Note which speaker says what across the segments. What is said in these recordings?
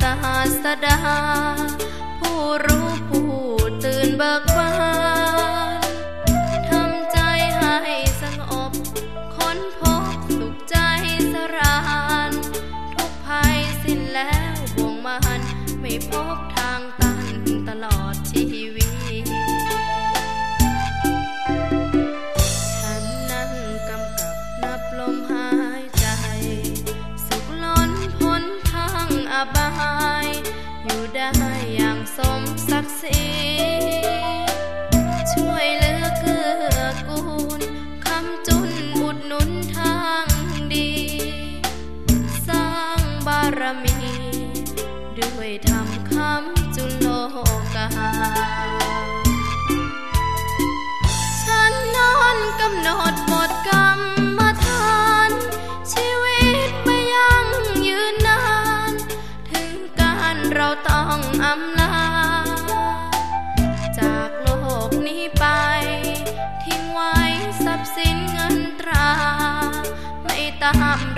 Speaker 1: ศาสดา ผู้รู้ผู้ตื่นเบิกบานทำใจให้สงบ ค้นพบสุขใจสราน ทุกภัยสิ้นแล้วบ่วงมันไม่พบ สีช่วยเหลือเกื้อกูลคำจุนอุดหนุนทางดี สร้างบารมี ด้วยทำคำจุนโลกา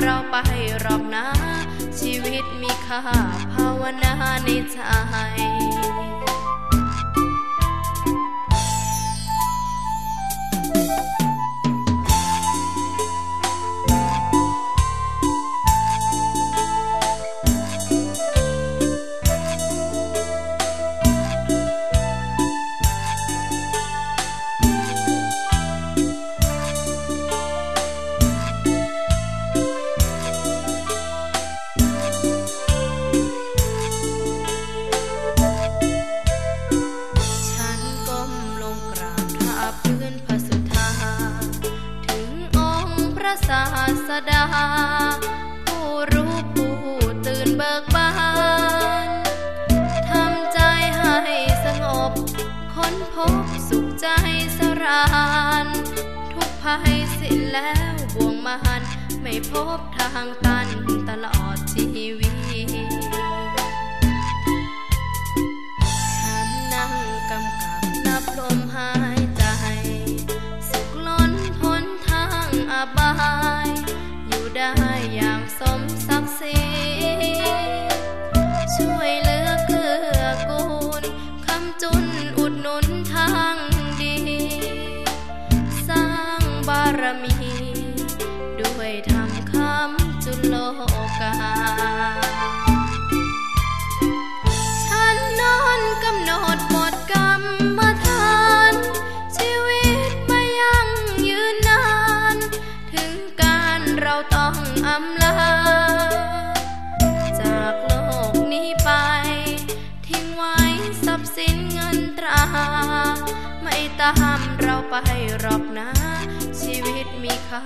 Speaker 1: เราไปหรอกนะ ชีวิตมีค่าภาวนาในใจ ระศาสดา ผู้รู้ผู้ตื่นเบิกบานทำใจให้สงบ ค้นพบสุขใจสรานทุกภัยสิ้นแล้วบ่วงมหันไม่พบทางตันตลอดชีวิต สมศักดิ์ศรีช่วยเหลือเกื้อกูลคำจุนอุดหนุนทางดี สร้างบารมี ด้วยทำคำจุลโลกา ตาห้ามเราไปหรอกนะ ชีวิตมีค่า